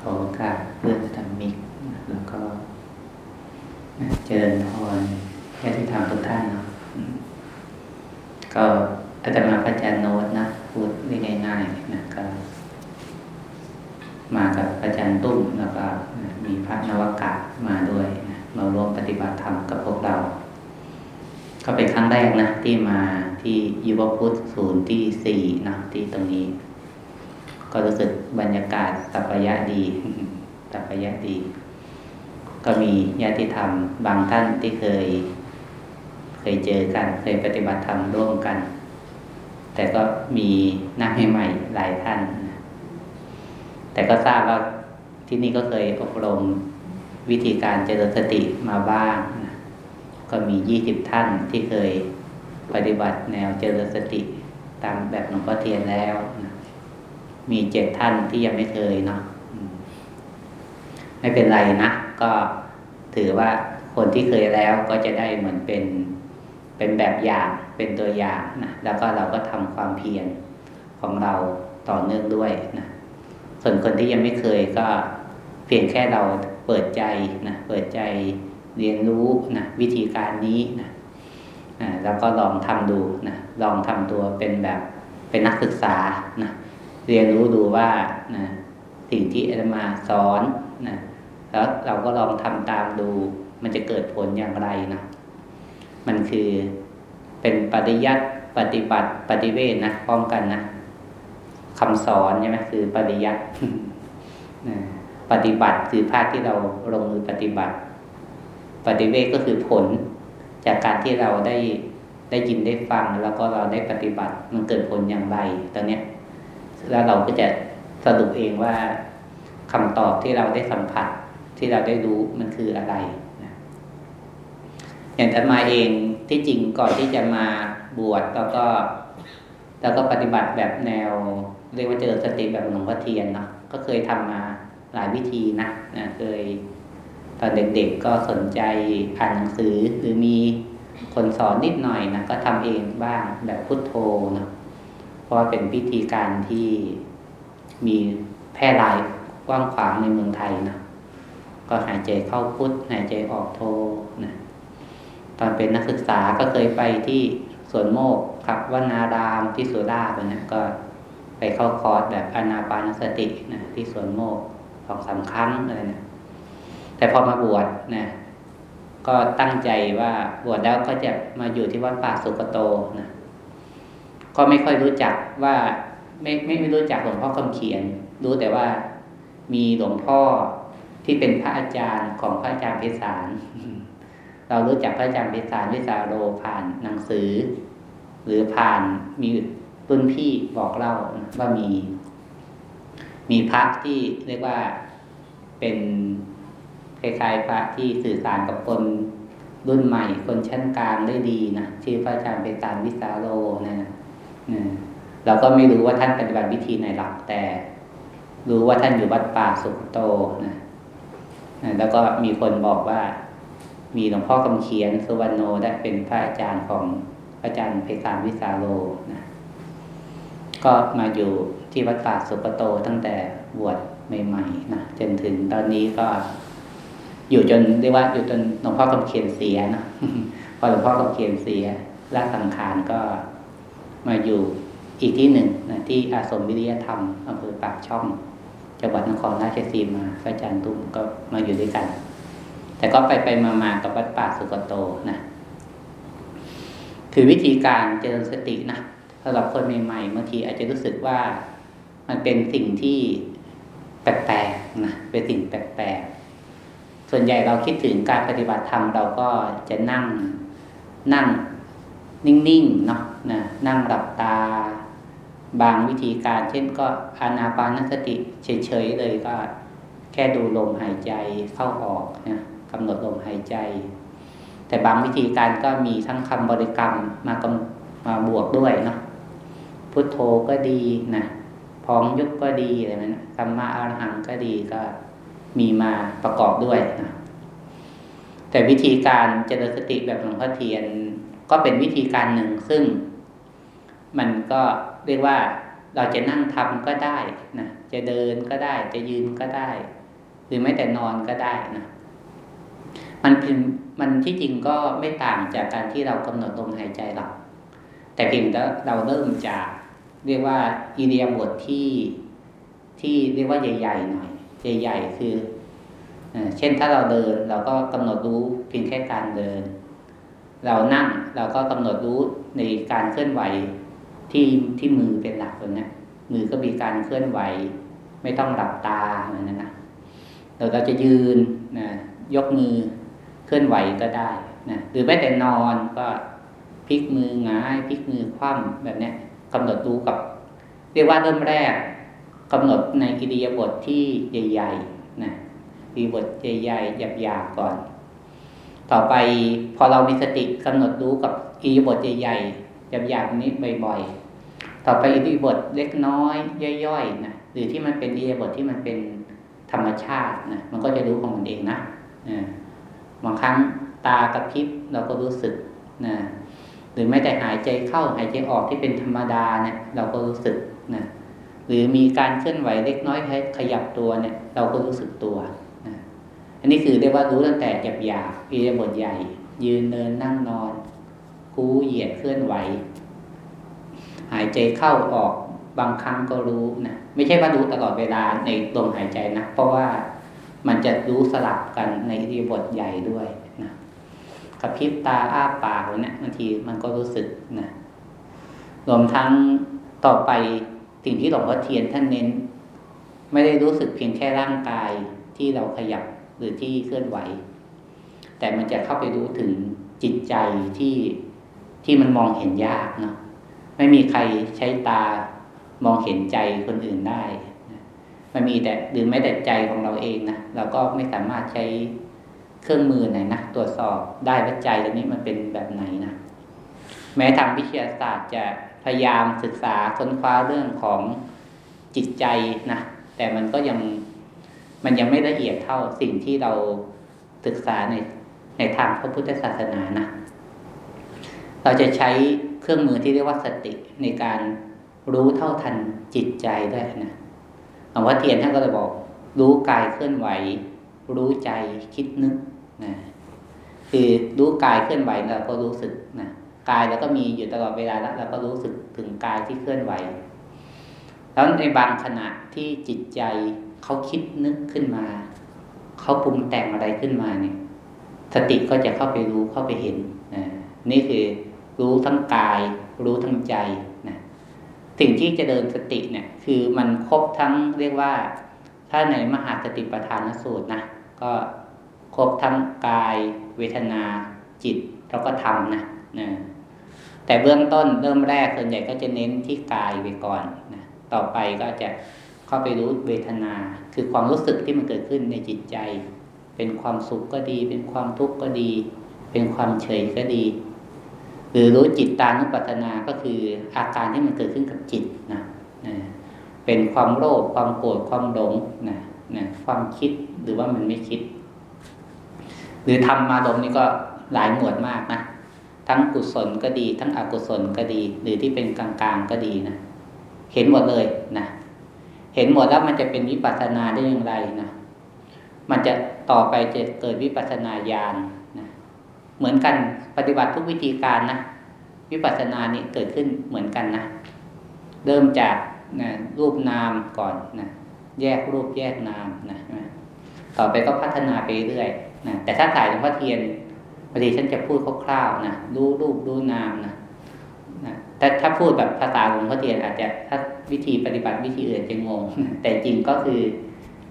ขอโอกาสเพื่อนธรรมิก แล้วก็เจริญพรแค่ที่ทำทุกท่านเนาะก็อาจารย์มาพระอาจารย์โน้ตนะ พูดได้ง่ายๆนะก็มากับอาจารย์ตุ้มแล้วก็มีพระนวกะมาด้วยนะมาร่วมปฏิบัติธรรมกับพวกเรา ก็เป็นครั้งแรกนะ ที่มาที่ยุวพุทธศูนย์ที่สี่นะที่ตรงนี้ ก็รู้สึกบรรยากาศสัพยะดีสัพยะดี ก็มีญาติธรรมบางท่านที่เคย เคยเจอกัน เคยปฏิบัติธรรมร่วมกัน แต่ก็มีนักใหม่ๆหลายท่าน แต่ก็ทราบว่าที่นี่ก็เคยอบรมวิธีการเจริญสติมาบ้าง ก็มียี่สิบท่านที่เคยปฏิบัติแนวเจริญสติตามแบบหลวงพ่อเทียนแล้วนะ มีเจ็ดท่านที่ยังไม่เคยเนาะไม่เป็นไรนะ ก็ถือว่าคนที่เคยแล้วก็จะได้เหมือนเป็นเป็นแบบอย่างเป็นตัวอย่างนะแล้วก็เราก็ทำความเพียรของเราต่อเนื่องด้วยนะส่วนคนที่ยังไม่เคยก็เพียงแค่เราเปิดใจนะเปิดใจเรียนรู้นะวิธีการนี้นะแล้วก็ลองทำดูนะลองทำตัวเป็นแบบเป็นนักศึกษานะ เรียนรู้ดูว่านะสิ่งที่อาตมาสอนนะแล้วเราก็ลองทำตามดู มันจะเกิดผลอย่างไรนะมันคือเป็นปฏิยัติปฏิบัติปฏิเวทนะพร้อมกันนะคำสอนใช่ไหมคือปฏิยัติปฏิบัติคือภาคที่เราลงมือปฏิบัติ ปฏิเวทก็คือผล จากการที่เราได้ได้ยินได้ฟังแล้วก็เราได้ปฏิบัติ มันเกิดผลอย่างไรตอนเนี้ย แล้วเราก็จะสรุปเองว่าคำตอบที่เราได้สัมผัสที่เราได้รู้มันคืออะไรนะอย่างอามาเองที่จริงก่อนที่จะมาบวชแล้วก็แล้วก็ปฏิบัติแบบแนว เรียกว่าเจริญสติแบบหลวงพ่อเทียนเนาะก็เคยทำมาหลายวิธีนะนะเคยตอนเด็กๆก็สนใจอ่านหนังสือหรือมีคนสอนนิดหน่อยนะก็ทำเองบ้างแบบพุทโธนะ ราะว่าเป็นพิธีการที่มีแพร่หลายกว้างขวางในเมืองไทยนะก็หายใจเข้าพุทธหายใจออกโทนะตอนเป็นนักศึกษาก็เคยไปที่สวนโมกครับวานารามที่สุราษฎร์นะก็ไปเข้าคอร์สแบบอนาปานสตินะที่สวนโมกสองสาครั้งอะไรนะแต่พอมาบวชนะก็ตั้งใจว่าบวชแล้วก็จะมาอยู่ที่วัดป่าสุกโตนะ ก็ไม่ค่อยรู้จักว่าไม่ไม่ไม่รู้จักหลวงพ่อคำเขียน รู้แต่ว่ามีหลวงพ่อที่เป็นพระอาจารย์ของพระอาจารย์เพศสารเรารู้จักพระอาจารย์เพศสารวิสาโรผ่านหนังสือ หรือผ่านมีรุ่นพี่บอกเล่าว่ามี มีพระที่เรียกว่าเป็นคล้ายๆพระที่สื่อสารกับคนรุ่นใหม่ คนชั้นกลางได้ดีนะชื่อพระอาจารย์เพศสารวิสาโรนะนะ เราก็ไม่รู้ว่าท่านปฏิบัติวิธีไหนหรอกแต่ รู้ว่าท่านอยู่วัดป่าสุขโตนะแล้วก็มีคนบอกว่า มีหลวงพ่อคำเขียนสุวรรณโนได้เป็นพระอาจารย์ของพระอาจารย์เพชรวิสาโลนะก็มาอยู่ที่วัดป่าสุขโตตั้งแต่บวชใหม่ๆนะจนถึงตอนนี้ก็ อยู่จนเรียกว่าอยู่จนหลวงพ่อคำเขียนเสียนะพอหลวงพ่อคำเขียนเสียละสังขารก็ มาอยู่อีกที่หนึ่งนะที่อาสมวิริยธรรมอำเภอปากช่องจังหวัดนครราชสีมาพระอาจารย์ตุ้มก็มาอยู่ด้วยกัน แต่ก็ไปไปมามากับวัดป่าสุกโตนะคือวิธีการเจริญสตินะสำหรับคนใหม่ๆบางทีอาจจะรู้สึกว่ามันเป็นสิ่งที่แปลกๆนะเป็นสิ่งแปลกๆส่วนใหญ่เราคิดถึงการปฏิบัติธรรมเราก็จะนั่งนั่ง นิ่งๆเนาะนะนั่งหลับตา บางวิธีการ เช่นก็อานาปานสติเฉยๆเลยก็ แค่ดูลมหายใจเข้าออกนะกำหนดลมหายใจ แต่บางวิธีการก็มีทั้งคำบริกรรมมากมาบวกด้วยเนาะพุทโธก็ดีนะพองยุบก็ดีอะไรนั้นธรรมะอรหังก็ดีก็มีมาประกอบด้วยนะแต่วิธีการเจริญสติแบบหลวงพ่อเทียน ก็เป็นวิธีการหนึ่งซึ่ง มันก็เรียกว่าเราจะนั่งทำก็ได้นะจะเดินก็ได้ จะยืนก็ได้ หรือแม้แต่นอนก็ได้นะมันเป็นมันที่จริงก็ไม่ต่างจากการที่เรากำหนดลมหายใจหรอกแต่เพียงแต่เราเริ่มจากเรียกว่าอิเดียบทที่ที่เรียกว่าใหญ่ๆหน่อยใหญ่ๆคือเช่นถ้าเราเดินเราก็กำหนดรู้เพียงแค่การเดิน เรานั่งเราก็กำหนดรู้ในการเคลื่อนไหวที่ที่มือเป็นหลักตัวนี้มือก็มีการเคลื่อนไหว ไม่ต้องหลับตาอะไรนั้นนะเราเราจะยืนนะยกมือเคลื่อนไหวก็ได้นะหรือแม้แต่นอนก็พลิกมือหงายพลิกมือคว่ำแบบนี้กำหนดรู้กับ เรียกว่าเริ่มแรกกำหนดในกิริยาบทที่ใหญ่ๆนะกิริยาบทใหญ่ๆหยาบๆก่อน ต่อไปพอเรามีสติกำหนดรู้กับกิริบทใหญ่ๆหยาบๆนี้บ่อยๆ ต่อไปอิริบทเล็กน้อยย่อยๆนะหรือที่มันเป็นอิริบทที่มันเป็นธรรมชาตินะมันก็จะรู้ของมันเองนะบางครั้งตากระพริบเราก็รู้สึกนะหรือแม้แต่หายใจเข้าหายใจออกที่เป็นธรรมดาเนี่ย เราก็รู้สึกนะหรือมีการเคลื่อนไหวเล็กน้อยขยับตัวเนี่ย เราก็รู้สึกตัวนะ อันนี้คือเรียกว่ารู้ตั้งแต่หยาบหยาบอิริยาบถใหญ่ ยืนเดินนั่งนอนกู้เหยียดเคลื่อนไหว หายใจเข้าออกบางครั้งก็รู้นะไม่ใช่ว่ารู้ตลอดเวลาในลมหายใจนะเพราะว่ามันจะรู้สลับกันในอิริยาบถใหญ่ด้วยนะกระพริบตาอ้าปากเนี่ยบางทีมันก็รู้สึกนะรวมทั้งต่อไปสิ่งที่หลวงพ่อเทียนท่านเน้น ไม่ได้รู้สึกเพียงแค่ร่างกายที่เราขยับ หรือที่เคลื่อนไหว แต่มันจะเข้าไปรู้ถึงจิตใจที่ที่มันมองเห็นยากเนาะไม่มีใครใช้ตามองเห็นใจคนอื่นได้มันมีแต่หรือแม้แต่ใจของเราเองนะเราก็ไม่สามารถใช้เครื่องมือไหนนะตรวจสอบได้ว่าใจตัวนี้มันเป็นแบบไหนนะแม้ทางวิทยาศาสตร์จะพยายามศึกษาค้นคว้าเรื่องของจิตใจนะแต่มันก็ยัง มันยังไม่ละเอียดเท่าสิ่งที่เราศึกษาในในทางพระพุทธศาสนานะเราจะใช้เครื่องมือที่เรียกว่าสติในการรู้เท่าทันจิตใจได้นะหลวงพ่อเทียนท่านก็เลยบอก รู้กายเคลื่อนไหว รู้ใจคิดนึกนะคือรู้กายเคลื่อนไหวเราก็รู้สึกนะกายเราก็มีอยู่ตลอดเวลาแล้วเราก็รู้สึกถึงกายที่เคลื่อนไหว แล้วในบางขณะที่จิตใจเขาคิดนึกขึ้นมา เขาปรุงแต่งอะไรขึ้นมาเนี่ยสติก็จะเข้าไปรู้เข้าไปเห็นนะนี่คือรู้ทั้งกาย รู้ทั้งใจนะสิ่งที่จะเดินสติเนี่ย คือมันครบทั้งเรียกว่า ถ้าในมหาสติปัฏฐานสูตรนะก็ครบทั้งกายเวทนาจิตแล้วก็ธรรมนะนะแต่เบื้องต้นเริ่มแรกส่วนใหญ่ก็จะเน้นที่กายไปก่อนนะ ต่อไปก็จะเข้าไปรู้เวทนา คือความรู้สึกที่มันเกิดขึ้นในจิตใจ เป็นความสุขก็ดี เป็นความทุกข์ก็ดี เป็นความเฉยก็ดี หรือรู้จิตตานุปัฏนาก็คืออาการที่มันเกิดขึ้นกับจิตนะนะเป็นความโลภความโกรธความหลงนะนะความคิดหรือว่ามันไม่คิด หรือทำมาลมนี่ก็หลายหมวดมากนะทั้งกุศลก็ดี ทั้งอกุศลก็ดี หรือที่เป็นกลางๆก็ดีนะ เห็นหมดเลยนะเห็นหมดแล้วมันจะเป็นวิปัสสนาได้อย่างไรนะมันจะต่อไปจะเกิดวิปัสสนาญาณนะเหมือนกันปฏิบัติทุกวิธีการนะวิปัสสนานี่เกิดขึ้นเหมือนกันนะเริ่มจากนะรูปนามก่อนนะแยกรูปแยกนามนะต่อไปก็พัฒนาไปเรื่อยนะแต่ถ้าถ่ายหลวงพ่อเทียนพอดีฉันจะพูดคร่าวๆนะรู้รูปรู้นามนะ แต่ถ้าพูดแบบภาษาหลวงพ่อเทียนอาจจะถ้าวิธีปฏิบัติวิธีอื่นจะงง แต่จริงก็คือ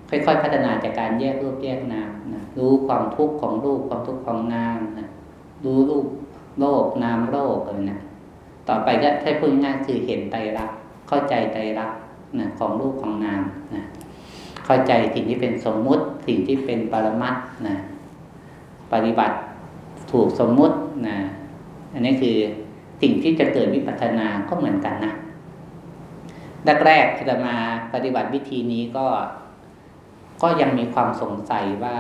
ค่อยๆ พัฒนาจากการแยกรูปแยกนามนะรู้ความทุกข์ของรูปความทุกข์ของนามนะรู้รูปโลกนามโลกอะไรนะต่อไปก็ถ้าพูดง่ายคือเห็นไตรลักษณ์เข้าใจไตรลักษณ์นะของรูปของนามนะเข้าใจสิ่งที่เป็นสมมุติสิ่งที่เป็นปรมัตนะปฏิบัติถูกสมมุตินะอันนี้คือ สิ่งที่จะเกิดวิปัสสนาก็เหมือนกันนะแรกๆจะมาปฏิบัติวิธีนี้ก็ ก็ยังมีความสงสัยว่า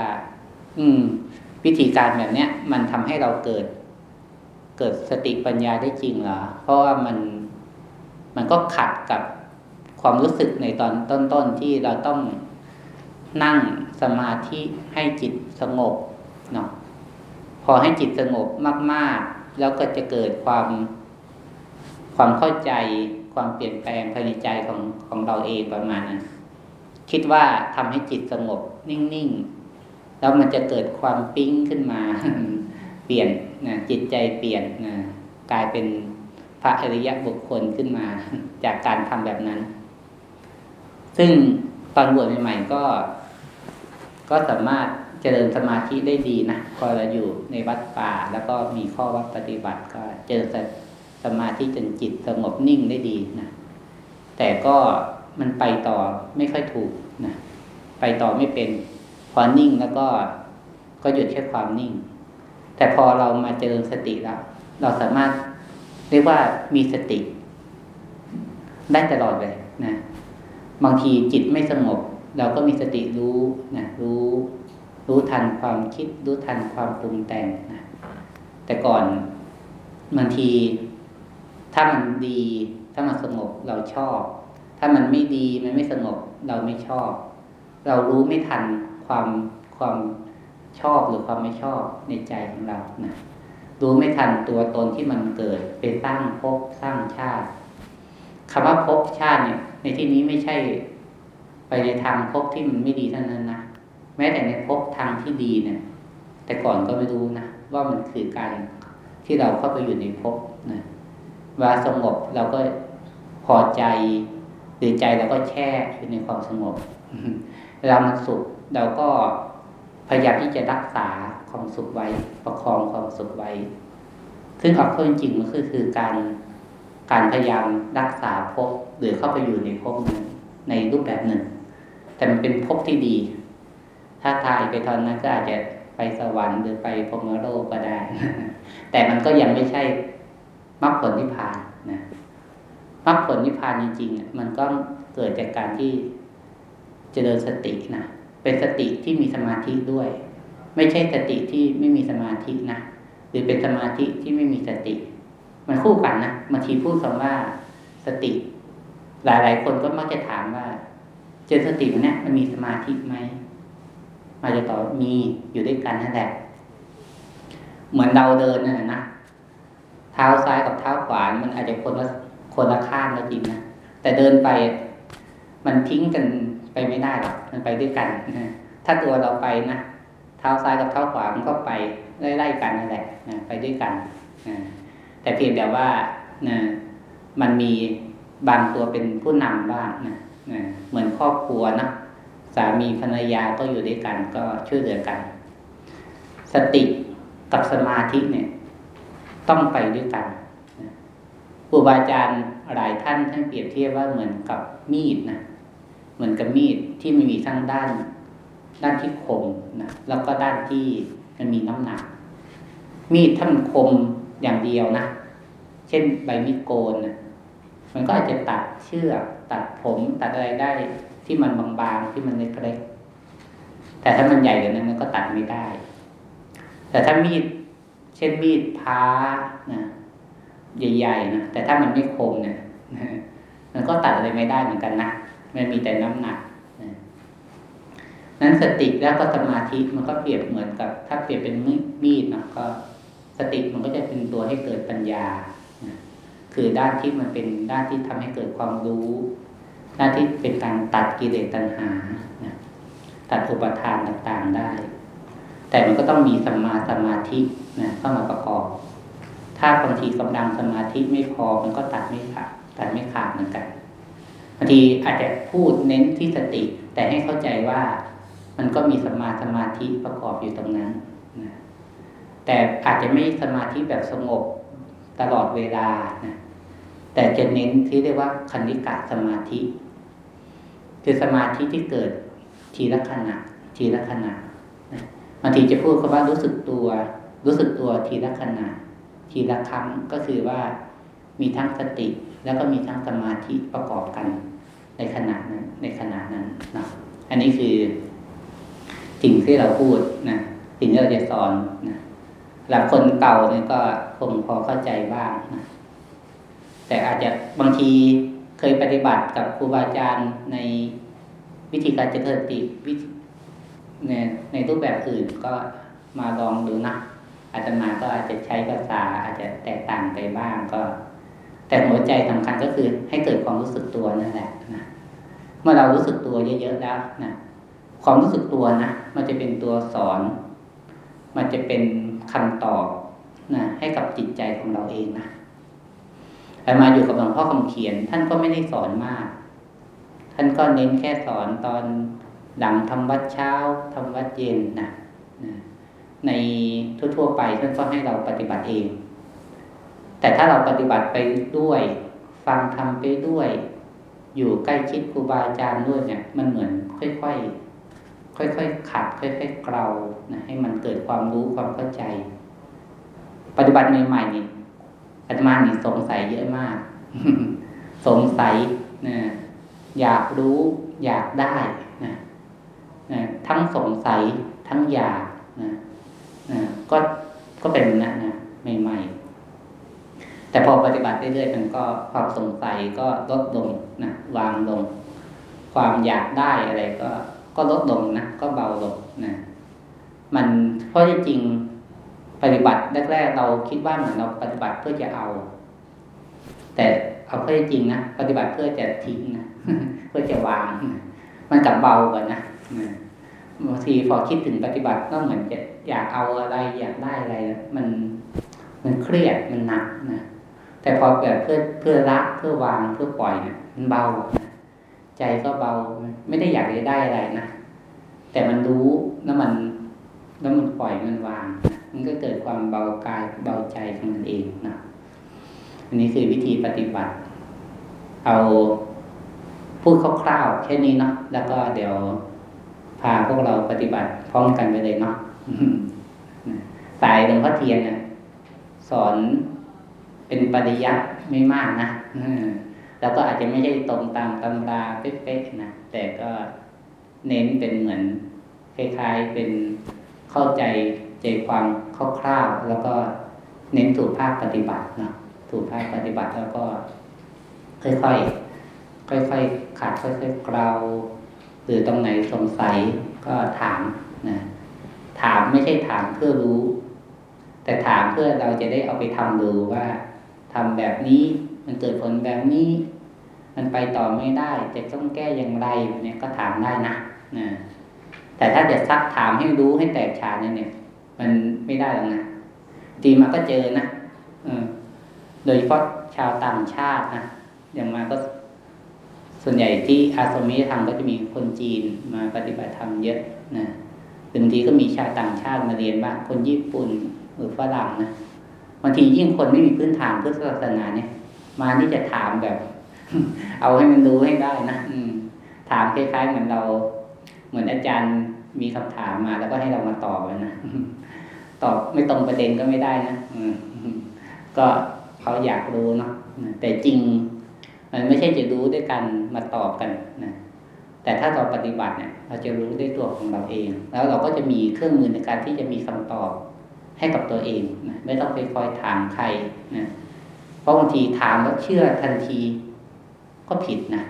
อืม วิธีการแบบเนี้ย มันทำให้เราเกิด เกิดสติปัญญาได้จริงเหรอ เพราะว่ามันมันก็ขัดกับความรู้สึกในตอนต้นๆที่เราต้องนั่งสมาธิให้จิตสงบเนาะพอให้จิตสงบมากๆ แล้วก็จะเกิดความความเข้าใจความเปลี่ยนแปลงภายในใจของของเราเองประมาณนั้นคิดว่าทำให้จิตสงบนิ่งๆ แล้วมันจะเกิดความปิ้งขึ้นมา เปลี่ยนนะจิตใจเปลี่ยนนะกลายเป็นพระอริยบุคคลขึ้นมา จากการทำแบบนั้น ซึ่งตอนบวชใหม่ๆก็ ก็สามารถ เจริญสมาธิได้ดีนะพอเราอยู่ในวัดป่า แล้วก็มีข้อวัดปฏิบัติ ก็เจอสมาธิจนจิตสงบนิ่งได้ดีนะแต่ก็มันไปต่อไม่ค่อยถูกนะไปต่อไม่เป็นพอนิ่งแล้วก็ก็หยุดแค่ความนิ่ง แต่พอเรามาเจริญสติแล้ว เราสามารถเรียกว่ามีสติ ได้ตลอดเลยนะบางทีจิตไม่สงบ เราก็มีสติรู้นะรู้ รู้ทันความคิด รู้ทันความปรุงแต่งนะแต่ก่อนบางที ถ้ามันดี ถ้ามันสงบเราชอบ ถ้ามันไม่ดีมันไม่สงบเราไม่ชอบ เรารู้ไม่ทันความความชอบหรือความไม่ชอบในใจของเรานะรู้ไม่ทันตัวตนที่มันเกิดเป็นสร้างภพสร้างชาติคำว่าภพชาติเนี่ย ในที่นี้ไม่ใช่ ไปในทางภพที่มันไม่ดีเท่านั้นนะ แม้แต่ในภพทางที่ดีเนี่ย แต่ก่อนก็ไม่รู้นะว่ามันคือการที่เราเข้าไปอยู่ในภพนะว่าสงบเราก็พอใจหรือใจเราก็แช่อยู่ในความสงบเวลามันสุขเราก็พยายามที่จะรักษาความสุขไว้ ประคองความสุขไว้ ซึ่งเอาเข้าจริงมันคือคือการการพยายามรักษาภพหรือเข้าไปอยู่ในภพนั้นในรูปแบบหนึ่ง แต่มันเป็นภพที่ดี ถ้าทายไปตอนนั้นก็อาจจะไปสวรรค์หรือไปพรมโลกก็ได้ แต่มันก็ยังไม่ใช่มรรคผลนิพพานนะมรรคผลนิพพานจริงๆมันก็เกิดจากการที่เจริญสตินะเป็นสติที่มีสมาธิด้วย ไม่ใช่สติที่ไม่มีสมาธินะหรือเป็นสมาธิที่ไม่มีสติ มันคู่กันนะบางทีพูดคำว่าสติ หลายๆคนก็มักจะถามว่า เจริญสติมันเนี่ยมันมีสมาธิไหม มาจะตอบมีอยู่ด้วยกันนั่นแหละเหมือนเราเดินน่ะนะเท้าซ้ายกับเท้าขวามันอาจจะคนละคนละข้างก็จริงนะแต่เดินไปมันทิ้งกันไปไม่ได้หรอกมันไปด้วยกันนะถ้าตัวเราไปนะเท้าซ้ายกับเท้าขวามันก็ไปไล่ๆกันนั่นแหละนะไปด้วยกันนะแต่เพียงแต่ว่านะมันมีบางตัวเป็นผู้นำบ้างนะนะเหมือนครอบครัวนะ สามีภรรยาก็อยู่ด้วยกันก็ช่วยเหลือกัน สติกับสมาธิเนี่ย ต้องไปด้วยกันครูบาอาจารย์หลายท่านท่านเปรียบเทียบว่าเหมือนกับมีดนะเหมือนกับมีดที่มันมีทั้งด้าน ด้านที่คมนะแล้วก็ด้านที่มันมีน้ำหนัก มีดถ้ามันคมอย่างเดียวนะเช่นใบมีดโกนนะมันก็อาจจะตัดเชือกตัดผมตัดอะไรได้ ที่มันบางๆที่มันเล็กๆแต่ถ้ามันใหญ่กว่านั้นมันก็ตัดไม่ได้ แต่ถ้ามีด เช่นมีดพ้านะใหญ่ๆนะแต่ถ้ามันไม่คมเนี่ยมันก็ตัดอะไรไม่ได้เหมือนกันนะมันมีแต่น้ำหนักนะนั้นสติแล้วก็สมาธิมันก็เปรียบเหมือนกับ ถ้าเปรียบเป็นมีดนะก็สติมันก็จะเป็นตัวให้เกิดปัญญานะคือด้านที่มันเป็นด้านที่ทำให้เกิดความรู้ ด้าที่เป็นการตัดกิเลสตัณหานะตัดอุปทานต่างๆได้ แต่มันก็ต้องมีสัมมาสมาธินะเข้ามาประกอบ ถ้าบางทีกำลังสมาธิไม่พอมันก็ตัดไม่ขาดตัดไม่ขาดเหมือนกันบางทีอาจจะพูดเน้นที่สติ แต่ให้เข้าใจว่ามันก็มีสมาสมาธิประกอบอยู่ตรงนั้นนะแต่อาจจะไม่สมาธิแบบสงบตลอดเวลานะแต่จะเน้นที่เรียกว่าคณิกะสมาธิ คือสมาธิที่เกิดทีละขณะ ทีละขณะบางทีจะพูดคำว่ารู้สึกตัว รู้สึกตัวทีละขณะ ทีละครั้งก็คือว่ามีทั้งสติ แล้วก็มีทั้งสมาธิประกอบกันในขณะนั้นในขณะนั้นนะอันนี้คือสิ่งที่เราพูดนะสิ่งที่เราจะสอนนะหลักคนเก่าเนี่ยก็คงพอเข้าใจบ้างนะแต่อาจจะบางที เคยปฏิบัติกับครูบาอาจารย์ในวิธีการเจริญสติวิในในรูปแบบอื่นก็มาลองดูนะอาตมาก็อาจจะใช้ภาษาอาจจะแตกต่างไปบ้างก็ แต่หัวใจสำคัญก็คือให้เกิดความรู้สึกตัวนั่นแหละนะเมื่อเรารู้สึกตัวเยอะๆแล้วนะความรู้สึกตัวนะมันจะเป็นตัวสอน มันจะเป็นคำตอบนะให้กับจิตใจของเราเองนะ ไปมาอยู่กับหลวงพ่อคำเขียน ท่านก็ไม่ได้สอนมาก ท่านก็เน้นแค่สอนตอนหลังทำวัดเช้าทำวัดเย็นนะนะในทั่วๆไปท่านก็ให้เราปฏิบัติเอง แต่ถ้าเราปฏิบัติไปด้วย ฟังทำไปด้วย อยู่ใกล้ชิดครูบาอาจารย์ด้วยเนี่ย มันเหมือนค่อยๆค่อยๆขัดค่อยๆเกลานะให้มันเกิดความรู้ความเข้าใจ ปฏิบัติใหม่ๆนี่ อาตมานี่สงสัยเยอะมาก สงสัยนะอยากรู้อยากได้นะนะทั้งสงสัยทั้งอยากนะนะก็ก็เป็นนะนะใหม่ๆ แต่พอปฏิบัติเรื่อยๆมันก็ความสงสัยก็ลดลงนะวางลง ความอยากได้อะไรก็ ก็ลดลงนะก็เบาลงนะมันเพราะที่จริง ปฏิบัติแรกๆเราคิดว่าเหมือนเราปฏิบัติเพื่อจะเอา แต่เอาเพื่อจริงนะปฏิบัติเพื่อจะทิ้งนะเพื่อจะวาง มันกลับเบากว่านะบางทีพอคิดถึงปฏิบัติก็เหมือนจะอยากเอาอะไรอยากได้อะไรมันมันเครียดมันหนักนะแต่พอแบบเพื่อเพื่อละเพื่อวางเพื่อปล่อยเนะี่ยมันเบาใจก็เบาไม่ได้อยากจะได้อะไรนะแต่มันรู้แล้วมัน แล้วมันปล่อยมันวาง มันก็เกิดความเบากายเบาใจของมันเองนะอันนี้คือวิธีปฏิบัติ เอาพูดคร่าวๆแค่นี้เนาะแล้วก็เดี๋ยวพาพวกเราปฏิบัติพร้อมกันไปเลยเนาะสายหลวงพ่อเทียนเนี่ยสอนเป็นปริยัติไม่มากนะแล้วก็อาจจะไม่ใช่ตรงตามตำราเป๊ะๆนะแต่ก็เน้นเป็นเหมือนคล้ายๆเป็นเข้าใจ ใจความคร่าวๆแล้วก็เน้นถูกภาคปฏิบัตินะถูกภาคปฏิบัติแล้วก็ ค่อยๆค่อยๆขาดค่อยๆเกลาหรือตรงไหนสงสัยก็ถามนะถามไม่ใช่ถามเพื่อรู้ แต่ถามเพื่อเราจะได้เอาไปทำดูว่าทำแบบนี้มันเกิดผลแบบนี้ มันไปต่อไม่ได้จะต้องแก้อย่างไรเนี่ยก็ถามได้นะนะแต่ถ้าจะซักถามให้รู้ให้แตกฉานเนี่ย มันไม่ได้หรอกนะทีมาก็เจอนะโดยเฉพาะชาวต่างชาตินะอย่างมาก็ส่วนใหญ่ที่อาสมิธรรมก็จะมีคนจีนมาปฏิบัติธรรมเยอะนะบางทีก็มีชาวต่างชาติมาเรียนบ้างคนญี่ปุ่นหรือฝรั่งนะบางทียิ่งคนไม่มีพื้นฐานพุทธศาสนาเนี่ย มานี่จะถามแบบ เอาให้มันรู้ให้ได้นะอืมถามคล้ายๆเหมือนเรา เหมือนอาจารย์ มีคำถามมาแล้วก็ให้เรามาตอบนะตอบไม่ตรงประเด็นก็ไม่ได้นะก็เขาอยากรู้เนาะแต่จริง มันไม่ใช่จะรู้ด้วยกันมาตอบกันนะแต่ถ้าเราปฏิบัติเนี่ย เราจะรู้ด้วยตัวของเราเอง แล้วเราก็จะมีเครื่องมือในการที่จะมีคำตอบให้กับตัวเองนะไม่ต้องไปคอยถามใครนะเพราะบางทีถามแล้วเชื่อทันทีก็ผิดนะ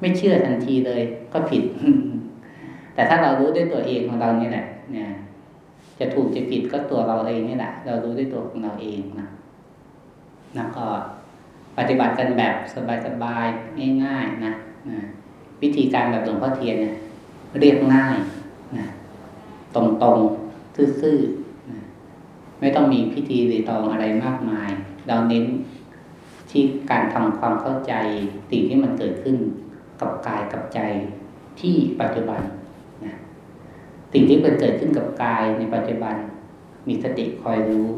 ไม่เชื่อทันทีเลยก็ผิด แต่ถ้าเรารู้ด้วยตัวเองของเราเนี่ยแหละเนี่ยจะถูกจะผิดก็ตัวเราเองนี่แหละ เรารู้ด้วยตัวของเราเองนะแล้วก็ปฏิบัติกันแบบสบายๆง่ายๆนะนะวิธีการแบบหลวงพ่อเทียนเนี่ยเรียบง่ายนะตรงๆซื่อๆนะไม่ต้องมีพิธีรีตองอะไรมากมาย เราเน้นที่การทำความเข้าใจสิ่งที่มันเกิดขึ้นกับกายกับใจที่ปัจจุบัน สิ่งที่เกิดขึ้นกับกายในปัจจุบัน มีสติคอยรู้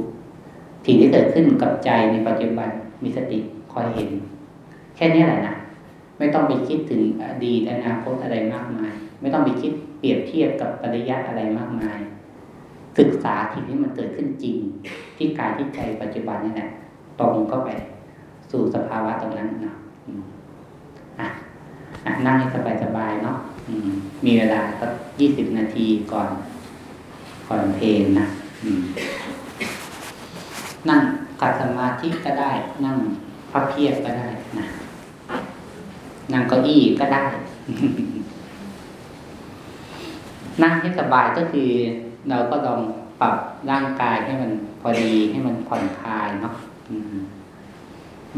สิ่งที่เกิดขึ้นกับใจในปัจจุบัน มีสติคอยเห็น แค่นี้แหละนะไม่ต้องไปคิดถึงอดีตอนาคตอะไรมากมาย ไม่ต้องไปคิดเปรียบเทียบกับปริยัติอะไรมากมาย ศึกษาสิ่งที่มันเกิดขึ้นจริง ที่กายที่ใจปัจจุบันนี่แหละตรงเข้าไปสู่สภาวะตรงนั้นนะอะนั่งให้สบายๆเนาะ มีเวลาสักยี่สิบนาทีก่อน ก่อนเพลงนะนั่งกัดสมาธิก็ได้ นั่งพับเพียบก็ได้นะนั่งเก้าอี้ก็ได้ นั่งให้สบายก็คือ เราก็ลองปรับร่างกายให้มันพอดีให้มันผ่อนคลายเนาะ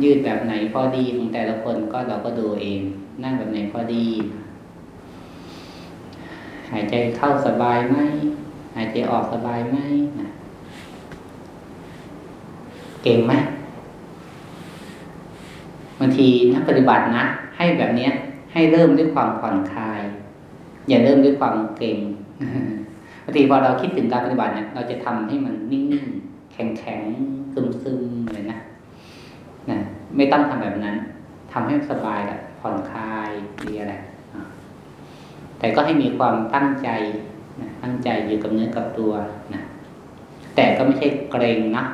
ยืดแบบไหนพอดีของแต่ละคนก็เราก็ดูเอง นั่งแบบไหนพอดีหายใจเข้าสบายไหมหายใจออกสบายไหมนะเก่งไหมบางทีนักปฏิบัตินะ ให้แบบเนี้ย ให้เริ่มด้วยความผ่อนคลาย อย่าเริ่มด้วยความเก่งบางทีพอเราคิดถึงการปฏิบัติเนี่ยเราจะทำให้มันนิ่งๆแข็งๆซึมๆเลยนะนะไม่ต้องทำแบบนั้นทำให้สบายแหละผ่อนคลายดีอะไร แต่ก็ให้มีความตั้งใจนะตั้งใจอยู่กับเนื้อกับตัวนะแต่ก็ไม่ใช่เกรงนะ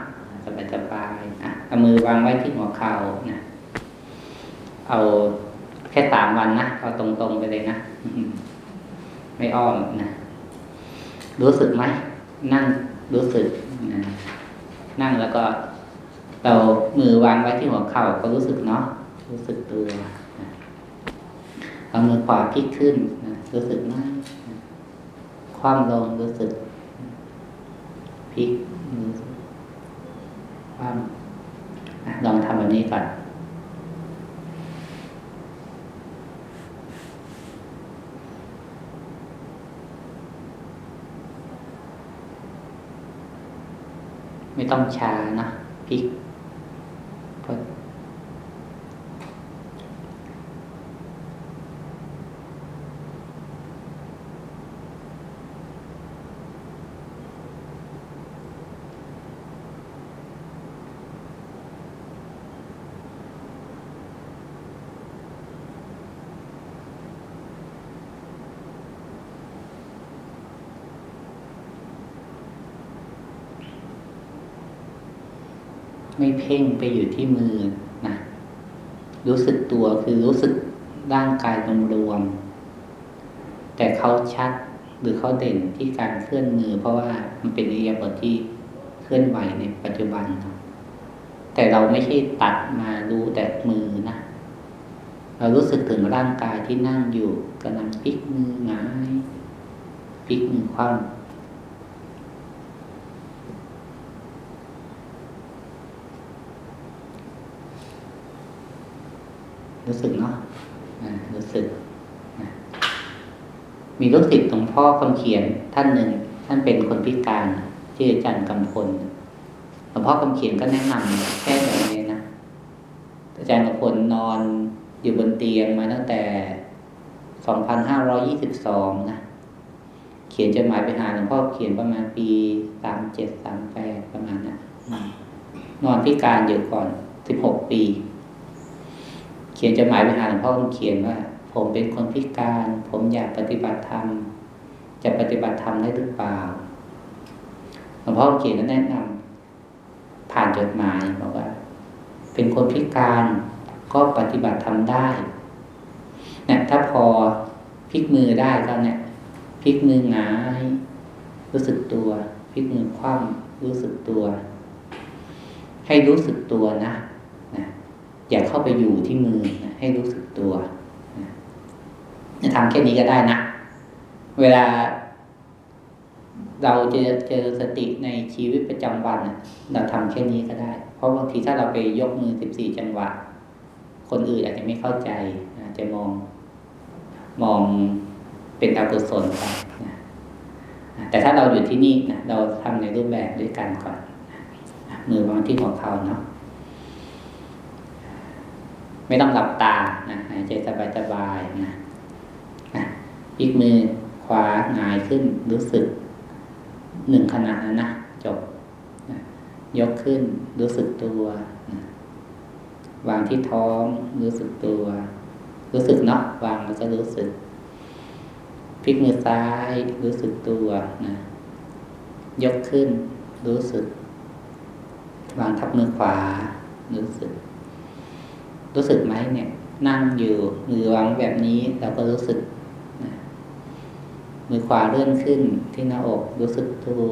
สบายสบายนะเอามือวางไว้ที่หัวเข่านะเอาแค่สามวันนะเอาตรงๆไปเลยนะไม่อ้อมนะรู้สึกไหมนั่งรู้สึกนะนั่งแล้วก็เรามือวางไว้ที่หัวเข่าก็รู้สึกเนาะรู้สึกตัวเอามือขวาพลิกขึ้นนะ รู้สึกไหมคว่ำลงรู้สึกพลิกคว่ำลองทำแบบนี้ก่อนไม่ต้องชานะพลิก ไม่เพ่งไปอยู่ที่มือนะรู้สึกตัวคือรู้สึกร่างกายรวมๆแต่เขาชัดหรือเขาเด่นที่การเคลื่อนมือ เพราะว่ามันเป็นอิริยาบถที่เคลื่อนไหวในปัจจุบันแต่เราไม่ใช่ตัดมารู้แต่มือนะ เรารู้สึกถึงร่างกายที่นั่งอยู่กำลังพลิกมือหงายพลิกมือคว่ำ รู้สึกเนาะรู้สึก มีลูกศิษย์หลวงพ่อคำเขียนท่านหนึ่ง ท่านเป็นคนพิการชื่ออาจารย์กำพลหลวงพ่อคำเขียนก็แนะนำแค่แบบนี้นะอาจารย์กำพลนอนอยู่บนเตียงมาตั้งแต่สองพันห้าร้อยี่สิบสองนะ เขียนจดหมายไปหาหลวงพ่อเขียนประมาณปีสามเจ็ดสามแปดประมาณนะั้นนอนพิการอยู่ก่อนสิบหกปี ขียนจดหมายไปหาหลวงพ่อเขียนว่า ผมเป็นคนพิการ ผมอยากปฏิบัติธรรมจะปฏิบัติธรรมได้หรือเปล่าหลวงพ่อเขียนแนะนำผ่านจดหมายบอกว่า เป็นคนพิการก็ปฏิบัติธรรมได้เนี่ยถ้าพอพลิกมือได้ก็เนี่ยพลิกมือหงายรู้สึกตัวพลิกมือคว่ำรู้สึกตัว ให้รู้สึกตัวนะ อย่าเข้าไปอยู่ที่มือนะให้รู้สึกตัวจะทำแค่นี้ก็ได้นะ เวลาเราจะเจอสติในชีวิตประจำวันเราทำแค่นี้ก็ได้ เพราะบางทีถ้าเราไปยกมือสิบสี่จังหวะ คนอื่นอาจจะไม่เข้าใจอาจจะมองมองเป็นอกุศลไปนะแต่ถ้าเราอยู่ที่นี่นะเราทำในรูปแบบด้วยกันก่อน มือวางที่หัวเขาเนาะ ไม่ต้องหลับตานะหายใจสบายๆนะนะพลิกมือขวาหงายขึ้นรู้สึกหนึ่งขณะนะนะจบนะยกขึ้นรู้สึกตัวนะวางที่ท้องรู้สึกตัว รู้สึกเนาะวางแล้วก็รู้สึกพลิกมือซ้ายรู้สึกตัวนะยกขึ้นรู้สึก วางทับมือขวารู้สึก รู้สึกไหมเนี่ย นั่งอยู่มือวางแบบนี้เราก็รู้สึกนะมือขวาเลื่อนขึ้นที่หน้าอกรู้สึกตัว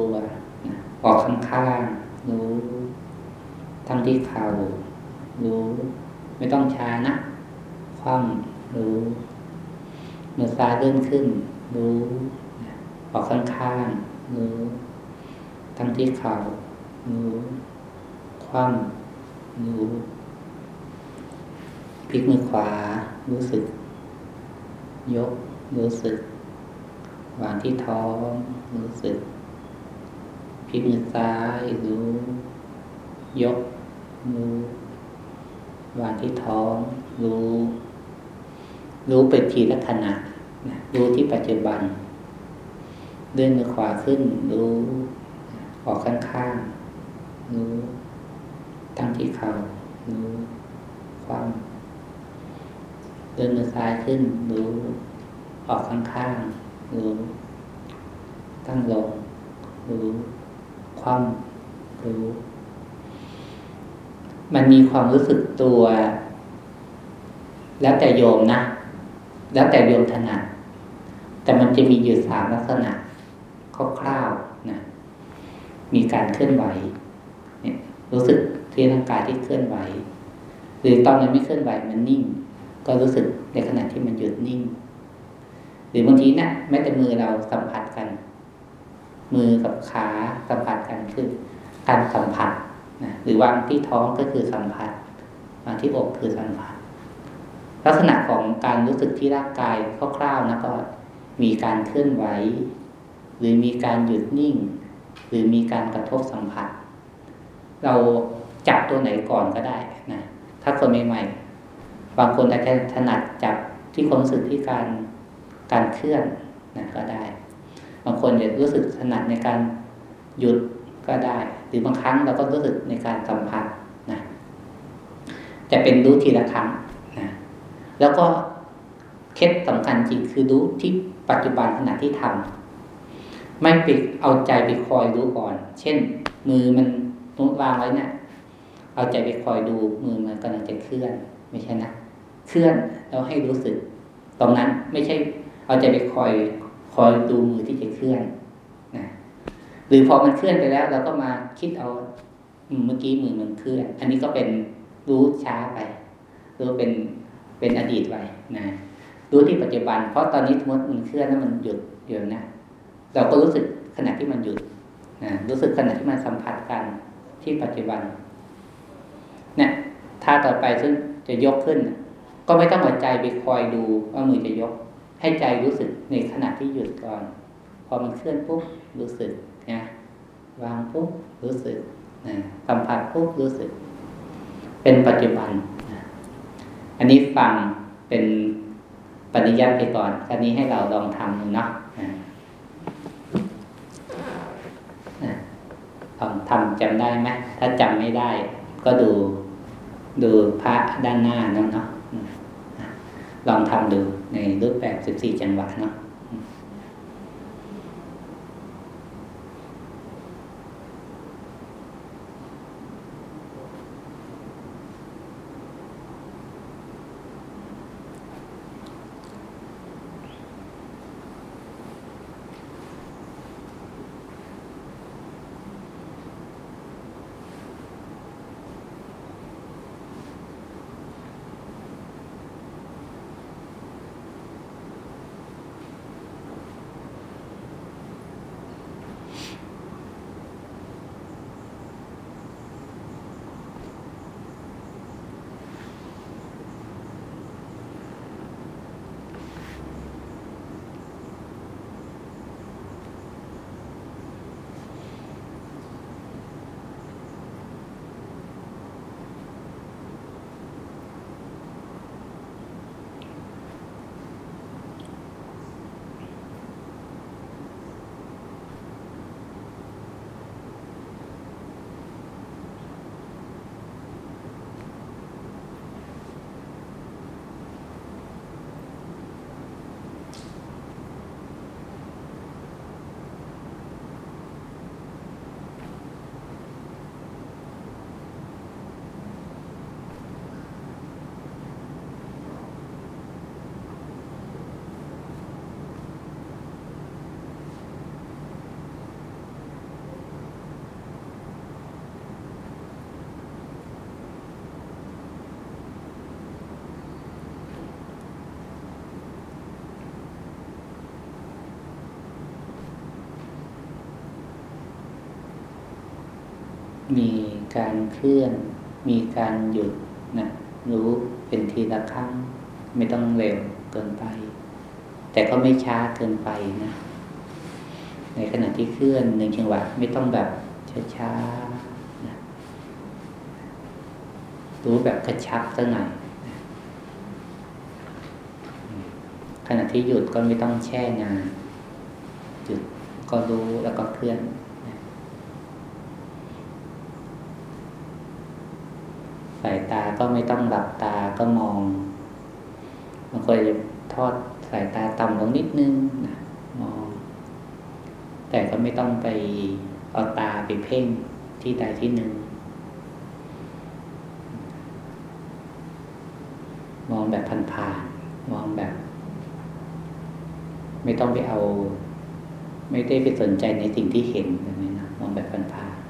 นะออกข้างๆรู้ ทั้งที่เข่ารู้ ไม่ต้องช้านะคว่ำรู้มือซ้ายเลื่อนขึ้น รู้ออกข้างๆรู้ ทั้งที่เข่ารู้คว่ำรู้ พลิกมือขวา รู้สึก ยก รู้สึก วางที่ท้อง รู้สึก พลิกมือซ้าย รู้ ยก รู้วางที่ท้อง รู้ รู้เป็นทีละขณะรู้ที่ปัจจุบันเลื่อนมือขวาขึ้น รู้ออกข้างๆรู้ตั้งที่เข่ารู้ความ เลื่อนมือซ้ายขึ้นรู้ออกข้างๆรู้ตั้งลงรู้คว่ำรู้ มันมีความรู้สึกตัว แล้วแต่โยมนะ แล้วแต่โยมถนัดแต่มันจะมีอยู่สามลักษณะคร่าวๆนะ มีการเคลื่อนไหวเนี่ยรู้สึกที่ร่างกายที่เคลื่อนไหว หรือตอนมันไม่เคลื่อนไหวมันนิ่ง ก็รู้สึกในขณะที่มันหยุดนิ่ง หรือบางทีเนะี่ยแม้แต่มือเราสัมผัสกัน มือกับขาสัมผัสกันคือการสัมผัสนะหรือวางที่ท้องก็คือสัมผัสวางที่อกคือสัมผัส ลักษณะของการรู้สึกที่ร่างกายคร่าวๆนะก็มีการเคลื่อนไหว หรือมีการหยุดนิ่ง หรือมีการกระทบสัมผัส เราจับตัวไหนก่อนก็ได้นะถ้าคนใหม่ๆ บางคนอาจจะถนัดจับที่ความรู้สึกที่การการเคลื่อนนะก็ได้ บางคนจะรู้สึกถนัดในการหยุดก็ได้ หรือบางครั้งเราก็รู้สึกในการสัมผัสนะจะเป็นรู้ทีละครั้งนะแล้วก็เคล็ดสำคัญจริงคือรู้ที่ปัจจุบันขณะที่ทำไม่ไปเอาใจไปคอยรู้ก่อน เช่น มือมันนุวางไว้เนะี่ยเอาใจไปคอยดูมือมันกำลังจะเคลื่อน ไม่ใช่นะ เคลื่อนแล้วให้รู้สึก ตรงนั้นไม่ใช่เอาใจไปคอยคอยดูมือที่จะเคลื่อนนะหรือพอมันเคลื่อนไปแล้ว เราก็มาคิดเอาเมื่อกี้มือมันเคลื่อน อันนี้ก็เป็นรู้ช้าไปรู้เป็นเป็นอดีตไปนะรู้ที่ปัจจุบัน เพราะตอนนี้สมมติมันเคลื่อนแล้วมันหยุดอยู่นะเราก็รู้สึกขณะที่มันหยุดนะรู้สึกขณะที่มันสัมผัสกันที่ปัจจุบันเนี่ยถ้าต่อไปซึ่งจะยกขึ้น ก็ไม่ต้องหัวใจไปคอยดูว่ามือจะยก ให้ใจรู้สึกในขณะที่หยุดก่อน พอมันเคลื่อนปุ๊บรู้สึกนะวางปุ๊บรู้สึกนะสัมผัสปุ๊บรู้สึก เป็นปัจจุบันนะอันนี้ฟังเป็นปฏิยัติไปก่อนคราวนี้ให้เราลองทำเนาะลองทำจำได้ไหมถ้าจำไม่ได้ ก็ดูดูพระด้านหน้าเนาะเนาะ ลองทำดูในรูปแบบสิบสี่จังหวะเนาะ มีการเคลื่อน มีการหยุดนะรู้เป็นทีละครั้ง ไม่ต้องเร็วเกินไป แต่ก็ไม่ช้าเกินไปนะ ในขณะที่เคลื่อนหนึ่งจังหวะไม่ต้องแบบช้าๆนะรู้แบบกระชับสักหน่อยขณะที่หยุดก็ไม่ต้องแช่งานหยุดก็รู้แล้วก็เคลื่อนสายตา ก็ไม่ต้องหลับตาก็มองบางคนจะทอดสายตาต่ำลงนิดนึงนะมอง แต่ก็ไม่ต้องไปเอาตาไปเพ่งที่ใดที่หนึ่งมองแบบผ่านๆมองแบบ ไม่ต้องไปเอา ไม่ได้ไปสนใจในสิ่งที่เห็นนะมองแบบผ่านๆ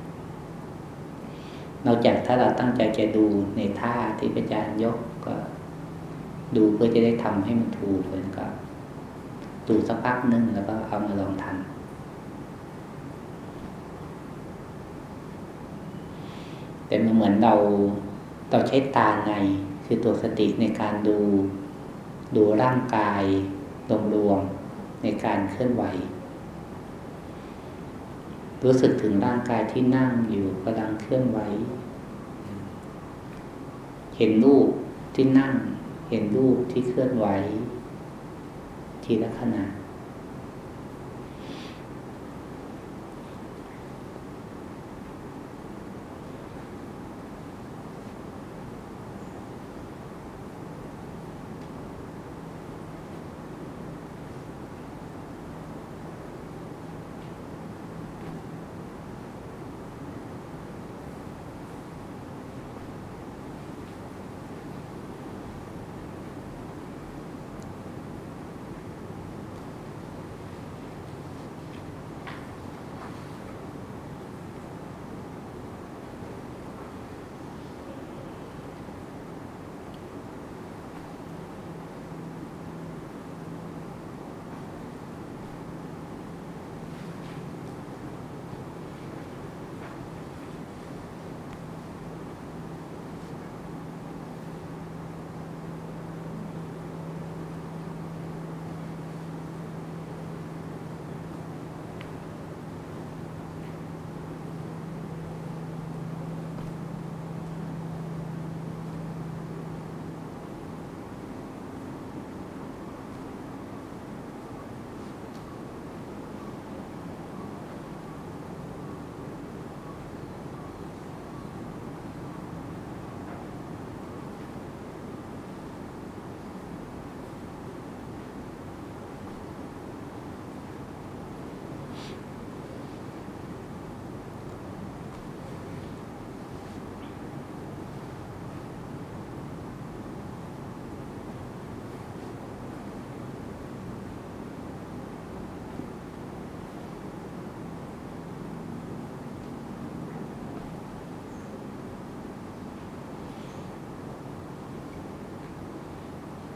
นอกจากถ้าเราตั้งใจจะดูในท่าที่อาจารย์ยกก็ดูเพื่อจะได้ทำให้มันถูกเลยก็ดูสักพักนึงแล้วก็เอามาลองทำแต่มันเหมือนเราเราใช้ตาในคือตัวสติในการดูดูร่างกายรวมๆในการเคลื่อนไหว รู้สึกถึงร่างกายที่นั่งอยู่กำลังเคลื่อนไหว เห็นรูปที่นั่ง เห็นรูปที่เคลื่อนไหว ทีละขณะ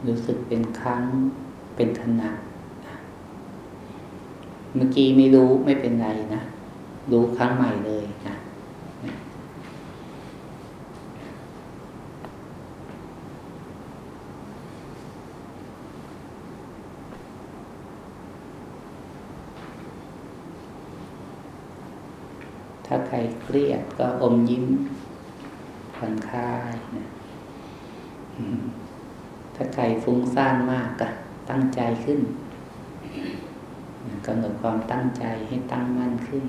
รู้สึกเป็นครั้งเป็นขณะเมื่อกี้ไม่รู้ไม่เป็นไรนะ รู้ครั้งใหม่เลยนะถ้าใครเครียดก็อมยิ้มผ่อนคลายนะ ถ้าใครฟุ้งซ่านมากก็ตั้งใจขึ้นกำหนดความตั้งใจให้ตั้งมั่นขึ้น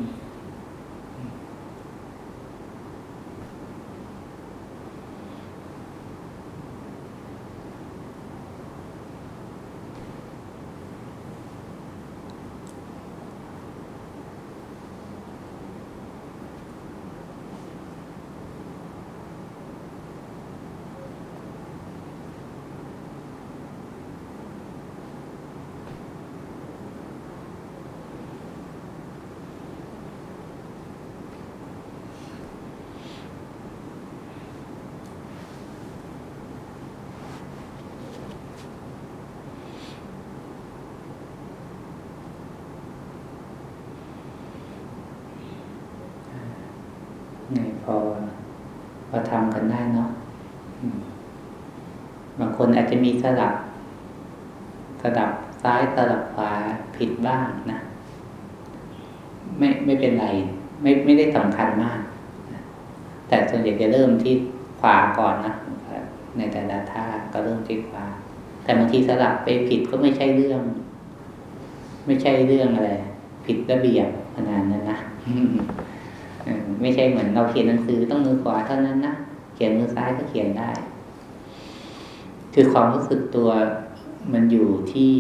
คนอาจจะมีสลับสลับซ้ายสลับขวาผิดบ้างนะ ไม่ไม่เป็นไร ไม่ไม่ได้สำคัญมาก แต่ส่วนใหญ่จะเริ่มที่ขวาก่อนนะในแต่ละท่าก็เริ่มที่ขวา แต่บางทีสลับไปผิดก็ไม่ใช่เรื่อง ไม่ใช่เรื่องอะไร ผิดระเบียบขนาดนั้นนะไม่ใช่เหมือนเราเขียนหนังสือต้องมือขวาเท่านั้นนะเขียนมือซ้ายก็เขียนได้ คือความรู้สึกตัวมันอยู่ที่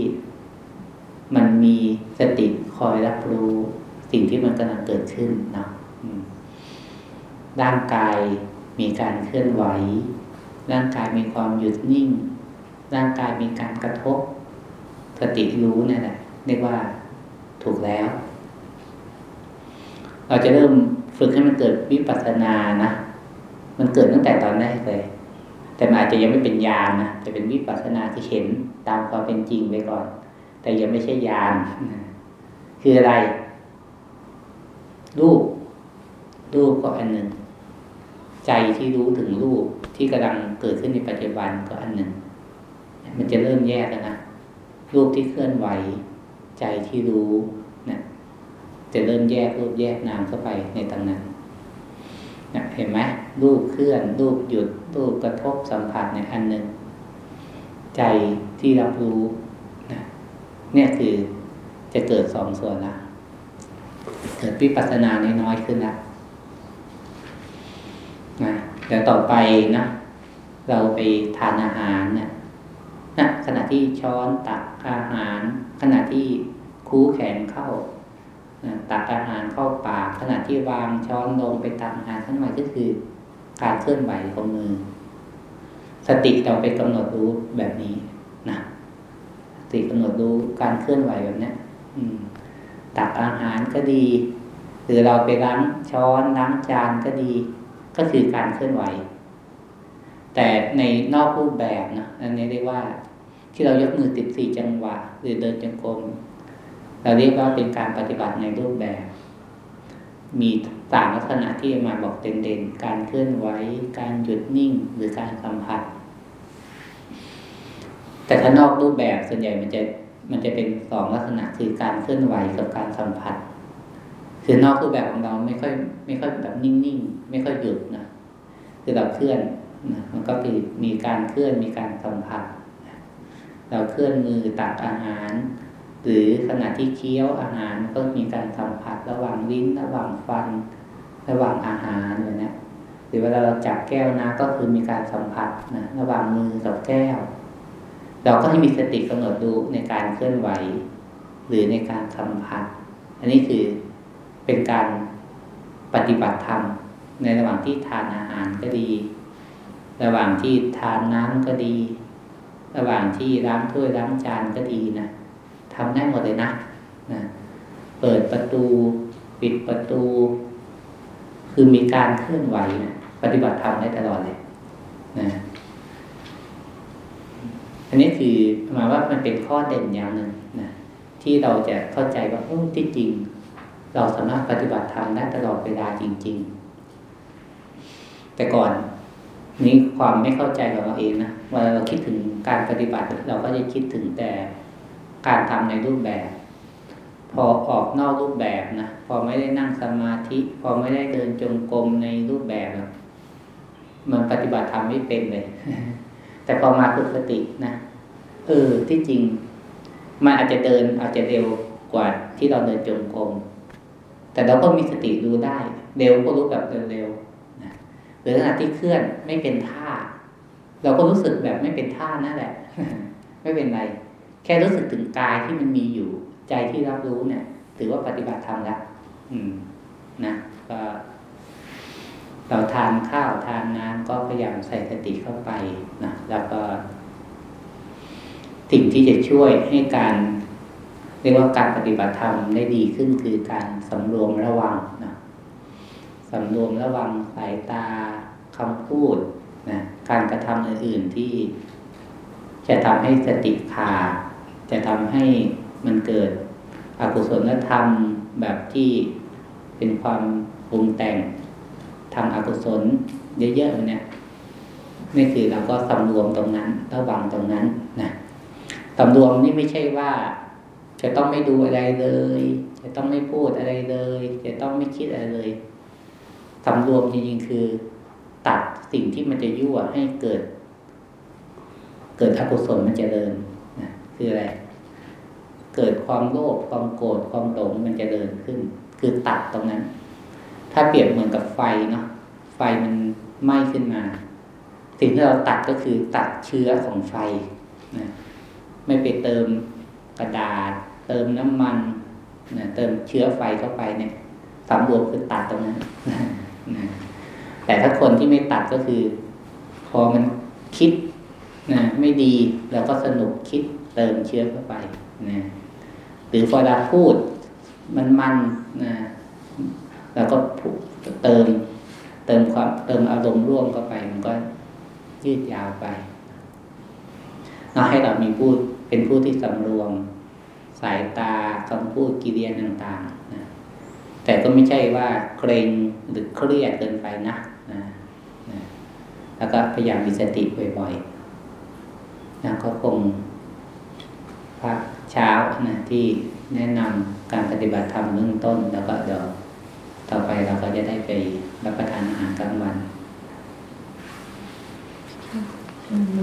มันมีสติคอยรับรู้สิ่งที่มันกำลังเกิดขึ้นเนาะร่างกายมีการเคลื่อนไหว ร่างกายมีความหยุดนิ่ง ร่างกายมีการกระทบ สติรู้นี่แหละเรียกว่าถูกแล้ว เราจะเริ่มฝึกให้มันเกิดวิปัสสนานะ มันเกิดตั้งแต่ตอนแรกเลย แต่มันอาจจะยังไม่เป็นญาณนะจะเป็นวิปัสสนาที่เห็นตามความเป็นจริงไปก่อน แต่ยังไม่ใช่ญาณคืออะไร รูป รูปก็อันหนึ่ง ใจที่รู้ถึงรูปที่กำลังเกิดขึ้นในปัจจุบันก็อันหนึ่ง มันจะเริ่มแยกแล้วนะรูปที่เคลื่อนไหว ใจที่รู้นะจะเริ่มแยกรูปแยกนามเข้าไปในตำนั้น นะเห็นไหมรูปเคลื่อน รูปหยุด รูปกระทบสัมผัสในอันหนึ่ง ใจที่รับรู้นะเนี่ยคือจะเกิดสองส่วนละเกิดวิปัสสนาน้อยๆขึ้นละนะแล้วต่อไปนะ เราไปทานอาหารเนี่ยนะขณะที่ช้อนตักอาหาร ขณะที่คูแขนเข้า ตักอาหารเข้าปากขณะที่วางช้อนลงไปตักอาหารข้างในก็คือการเคลื่อนไหวของมือ สติเราไปกำหนดรู้แบบนี้นะสติกำหนดรู้การเคลื่อนไหวแบบนี้อืม ตักอาหารก็ดี หรือเราไปล้างช้อนล้างจานก็ดี ก็คือการเคลื่อนไหว แต่ในนอกรูปแบบนะอันนี้เรียกว่า ที่เรายกมือติดสี่จังหวะ หรือเดินจงกรม เราเรียกว่าเป็นการปฏิบัติในรูปแบบ มีสามลักษณะที่มาบอกเด่นๆ การเคลื่อนไหว การหยุดนิ่ง หรือการสัมผัส แต่ถ้านอกรูปแบบส่วนใหญ่มันจะมันจะเป็นสองลักษณะคือการเคลื่อนไหวกับการสัมผัส คือนอกรูปแบบของเราไม่ค่อย ไม่ค่อยแบบนิ่งๆ ไม่ค่อยหยุดนะ คือเราเคลื่อนนะมันก็คือมีการเคลื่อนมีการสัมผัส เราเคลื่อนมือตักอาหาร หรือขณะที่เคี้ยวอาหารก็มีการสัมผัสระหว่างลิ้นระหว่างฟัน ระหว่างอาหารอย่างนี้หรือเวลาเราจับแก้วนะก็คือมีการสัมผัสนะระหว่างมือกับแก้ว เราก็ให้มีสติกำหนดดูในการเคลื่อนไหว หรือในการสัมผัส อันนี้คือเป็นการปฏิบัติธรรมในระหว่างที่ทานอาหารก็ดี ระหว่างที่ทานน้ำก็ดี ระหว่างที่ล้างถ้วยล้างจานก็ดีนะ ทำได้หมดเลยนะนะ เปิดประตู ปิดประตู คือมีการเคลื่อนไหวนะปฏิบัติธรรมได้ตลอดเลยนะอันนี้คือหมายว่ามันเป็นข้อเด่นอย่างหนึ่งนะที่เราจะเข้าใจว่าโอ้ที่จริง เราสามารถปฏิบัติธรรมได้ตลอดเวลาจริง ๆ แต่ก่อนนี้ความไม่เข้าใจของเราเองนะเวลาเราคิดถึงการปฏิบัติเราก็จะคิดถึงแต่ การทำในรูปแบบ พอออกนอกรูปแบบนะพอไม่ได้นั่งสมาธิ พอไม่ได้เดินจงกรมในรูปแบบมันปฏิบัติทำไม่เป็นเลย แต่พอมาฝึกสตินะเออที่จริง มันอาจจะเดินอาจจะเร็วกว่าที่เราเดินจงกรมแต่เราก็มีสติรู้ได้ เร็วก็รู้แบบเร็วๆนะหรือขณะที่เคลื่อนไม่เป็นท่า เราก็รู้สึกแบบไม่เป็นท่านั่นแหละ ไม่เป็นไร แค่รู้สึกถึงกายที่มันมีอยู่ ใจที่รับรู้เนี่ย ถือว่าปฏิบัติธรรมแล้วอืม นะก็เราทานข้าวทานน้ำก็พยายามใส่สติเข้าไปนะแล้วก็สิ่งที่จะช่วยให้การเรียกว่าการปฏิบัติธรรมได้ดีขึ้นคือการสำรวมระวังนะสำรวมระวังสายตาคำพูดนะการกระทำอื่นๆที่จะทำให้สติขาด จะทำให้มันเกิดอกุศลธรรมแบบที่เป็นความปรุงแต่งทำอกุศลเยอะๆเนี่ยนี่คือเราก็สำรวมตรงนั้นระวังตรงนั้นนะสำรวมนี่ไม่ใช่ว่า จะต้องไม่ดูอะไรเลย จะต้องไม่พูดอะไรเลย จะต้องไม่คิดอะไรเลยสำรวมจริงๆคือ ตัดสิ่งที่มันจะยั่วให้เกิด เกิดอกุศลมันจเจริญน คืออะไร เกิดความโลภความโกรธความหลงมันจเจริญขึ้น คือตัดตรงนั้น ถ้าเปรียบเหมือนกับไฟเนาะไฟมันไหม้ขึ้นมา สิ่งที่เราตัดก็คือตัดเชื้อของไฟนะไม่ไปเติมกระดาษ เติมน้ำมันนะเติมเชื้อไฟเข้าไปเนี่ยสำรวมคือตัดตรงนั้นนะนะแต่ถ้าคนที่ไม่ตัดก็คือ พอมันคิดนะไม่ดีเราก็สนุกคิด เติมเชื้อเข้าไปนะหรือพอเราพูดมันมันนะแล้วก็เติม เติมความเติมอารมณ์ร่วมเข้าไป มันก็ยืดยาวไปเราให้เรามีพูดเป็นผู้ที่สำรวม สายตาคำพูดกิริยาต่างๆนะแต่ก็ไม่ใช่ว่าเกรงหรือเครียดเกินไปนะนะนะแล้วก็พยายามมีสติบ่อยๆนะก็คง พักเช้านะที่แนะนำการปฏิบัติธรรมเบื้องต้น แล้วก็เดี๋ยวต่อไปเราก็จะได้ไปรับประทานอาหารกลางวัน